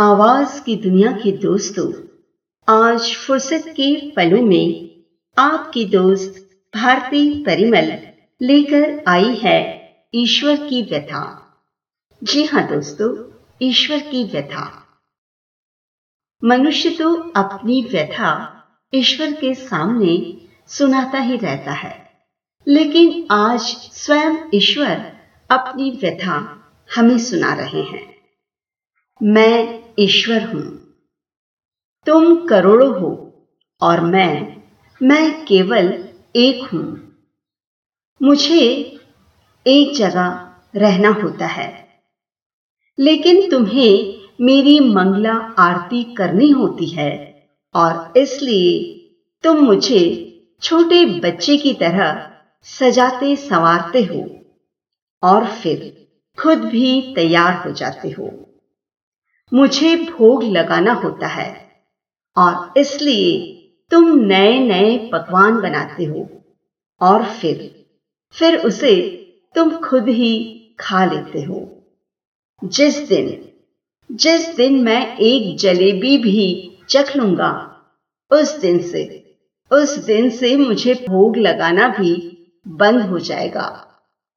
आवाज़ की दुनिया के दोस्तों, आज फुर्सत के पलों में आपकी दोस्त भारती परिमल लेकर आई है ईश्वर की व्यथा। जी हाँ दोस्तों, ईश्वर की व्यथा। मनुष्य तो अपनी व्यथा ईश्वर के सामने सुनाता ही रहता है, लेकिन आज स्वयं ईश्वर अपनी व्यथा हमें सुना रहे हैं। मैं ईश्वर हूँ। तुम करोड़ों हो और मैं मैं केवल एक हूँ। मुझे एक जगह रहना होता है। लेकिन तुम्हें मेरी मंगला आरती करनी होती है और इसलिए तुम मुझे छोटे बच्चे की तरह सजाते संवारते हो और फिर खुद भी तैयार हो जाते हो। मुझे भोग लगाना होता है। और इसलिए तुम नए नए पकवान बनाते हो। और फिर फिर उसे तुम खुद ही खा लेते हो। जिस दिन जिस दिन मैं एक जलेबी भी चख लूँगा, उस दिन से, उस दिन से मुझे भोग लगाना भी बंद हो जाएगा।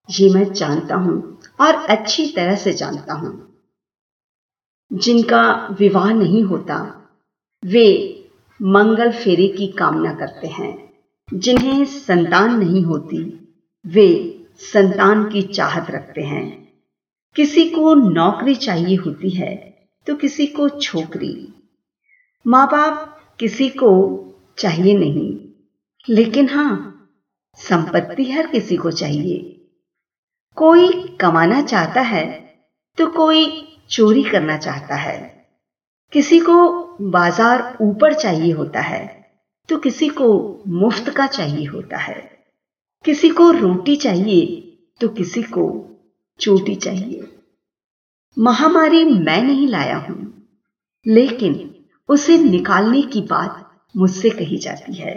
ये मैं जानता हूँ और अच्छी तरह से जानता हूँ। जिनका विवाह नहीं होता, वे मंगल फेरे की कामना करते हैं। जिन्हें संतान नहीं होती, वे संतान की चाहत रखते हैं। किसी को नौकरी चाहिए होती है तो किसी को छोकरी। माँ बाप किसी को चाहिए नहीं, लेकिन हाँ संपत्ति हर किसी को चाहिए। कोई कमाना चाहता है तो कोई चोरी करना चाहता है। किसी को बाज़ार ऊपर चाहिए होता है तो किसी को मुफ़्त का चाहिए होता है। किसी को रोटी चाहिए तो किसी को चोटी चाहिए। महामारी मैं नहीं लाया हूँ, लेकिन उसे निकालने की बात मुझसे कही जाती है।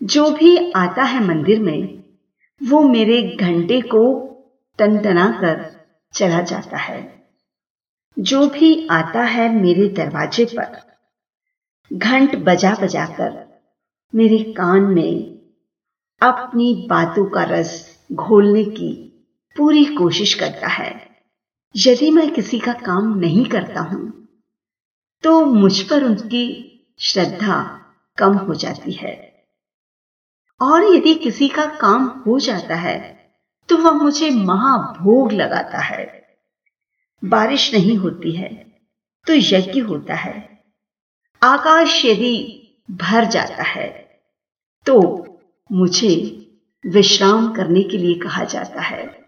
जो भी आता है मंदिर में, वो मेरे घंटे को टनटना कर चला जाता है। जो भी आता है मेरे दरवाजे पर। घंट बजा बजा कर मेरे कान में अपनी बातों का रस घोलने की पूरी कोशिश करता है। यदि मैं किसी का काम नहीं करता हूँ तो मुझ पर उनकी श्रद्धा कम हो जाती है। और यदि किसी का काम हो जाता है तो वह मुझे महाभोग लगाता है। बारिश नहीं होती है तो यज्ञ होता है। आकाश यदि भर जाता है। तो मुझे विश्राम करने के लिए कहा जाता है।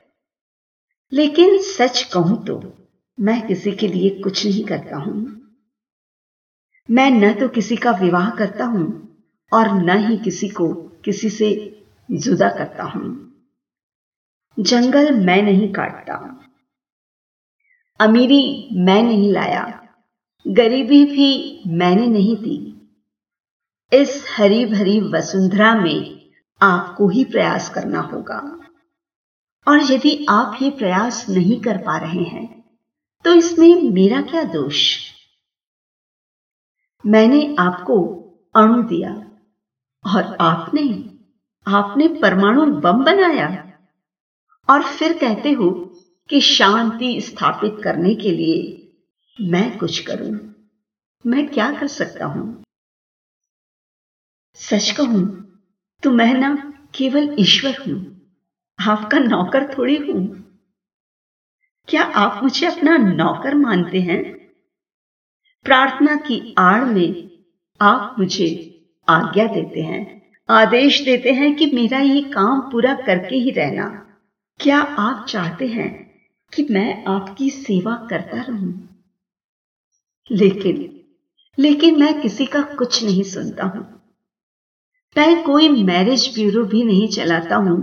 लेकिन सच कहूँ तो मैं किसी के लिए कुछ नहीं करता हूँ। मैं न तो किसी का विवाह करता हूँ और न ही किसी को किसी से जुदा करता हूँ। जंगल मैं नहीं काटता। अमीरी, मैं नहीं लाया। गरीबी भी मैंने नहीं दी। इस हरी भरी वसुंधरा में आपको ही प्रयास करना होगा। और यदि आप ये प्रयास नहीं कर पा रहे हैं तो इसमें मेरा क्या दोष? मैंने आपको अणु दिया और आपने आपने परमाणु बम बनाया। और फिर कहते हो कि शांति स्थापित करने के लिए मैं कुछ करूँ। मैं क्या कर सकता हूँ? सच कहूँ तो मैं ना केवल ईश्वर हूँ, आपका नौकर थोड़ी हूँ। क्या आप मुझे अपना नौकर मानते हैं? प्रार्थना की आड़ में आप मुझे आज्ञा देते हैं, आदेश देते हैं कि मेरा ये काम पूरा करके ही रहना। क्या आप चाहते हैं कि मैं आपकी सेवा करता रहूँ। लेकिन लेकिन मैं किसी का कुछ नहीं सुनता हूँ। मैं कोई मैरिज ब्यूरो भी नहीं चलाता हूँ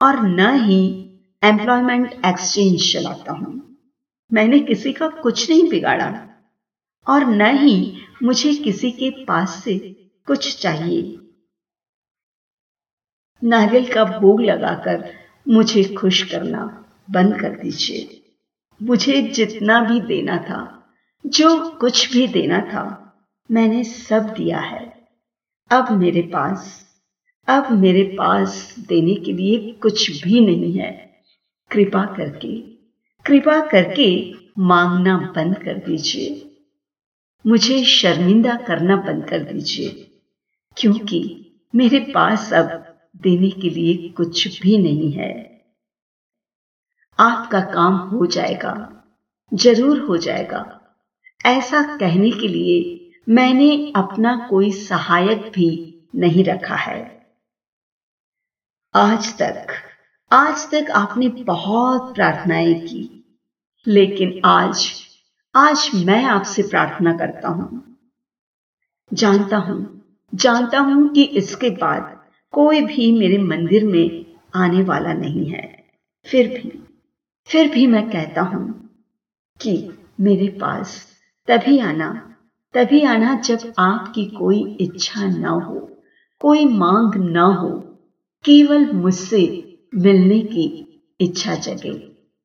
और न ही एम्प्लॉयमेंट एक्सचेंज चलाता हूँ। मैंने किसी का कुछ नहीं बिगाड़ा और न ही मुझे किसी के पास से कुछ चाहिए। नारियल का भोग लगाकर मुझे खुश करना बंद कर दीजिए। मुझे जितना भी देना था, जो कुछ भी देना था, मैंने सब दिया है। अब मेरे पास, अब मेरे पास देने के लिए कुछ भी नहीं है। कृपा करके कृपा करके मांगना बंद कर दीजिए। मुझे शर्मिंदा करना बंद कर दीजिए, क्योंकि मेरे पास अब देने के लिए कुछ भी नहीं है। आपका काम हो जाएगा, ज़रूर हो जाएगा। ऐसा कहने के लिए मैंने अपना कोई सहायक भी नहीं रखा है। आज तक आज तक आपने बहुत प्रार्थनाएँ की, लेकिन आज आज मैं आपसे प्रार्थना करता हूँ। जानता हूँ जानता हूँ कि इसके बाद कोई भी मेरे मंदिर में आने वाला नहीं है। फिर भी फिर भी मैं कहता हूँ कि मेरे पास तभी आना तभी आना जब आपकी कोई इच्छा न हो, कोई मांग न हो, केवल मुझसे मिलने की इच्छा जगे।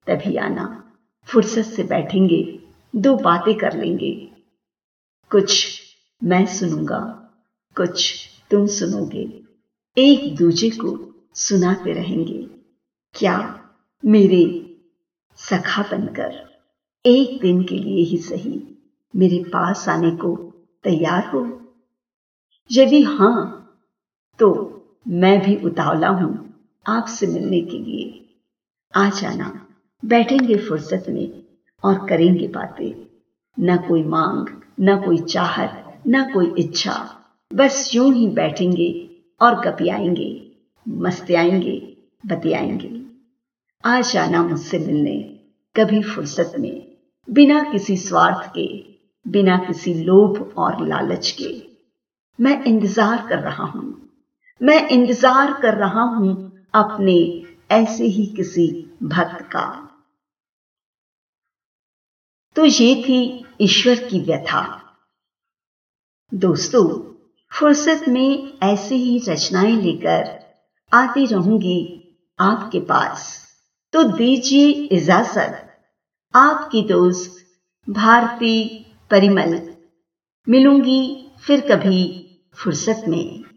तभी आना, फुर्सत से बैठेंगे, दो बातें कर लेंगे। कुछ मैं सुनूँगा, कुछ तुम सुनोगे, एक दूजे को सुनाते रहेंगे। क्या मेरे सखा बनकर। एक दिन के लिए ही सही। मेरे पास आने को तैयार हो। यदि हाँ तो मैं भी उतावला हूँ आपसे मिलने के लिए। आ जाना। बैठेंगे फुर्सत में और करेंगे बातें। न कोई मांग, न कोई चाहत, न कोई इच्छा। बस यूँ ही बैठेंगे और गपियाएँगे, मस्तियाएँगे, बतियाएँगे। आ जाना मुझसे मिलने, कभी फुर्सत में, बिना किसी स्वार्थ के, बिना किसी लोभ और लालच के। मैं इंतज़ार कर रहा हूँ। मैं इंतज़ार कर रहा हूँ अपने ऐसे ही किसी भक्त का। तो ये थी ईश्वर की व्यथा। दोस्तों, फुर्सत में ऐसे ही रचनाएँ लेकर आती रहूँगी आपके पास। तो दीजिए इजाज़त। आपकी दोस्त भारती परिमल। मिलूँगी फिर कभी फुर्सत में।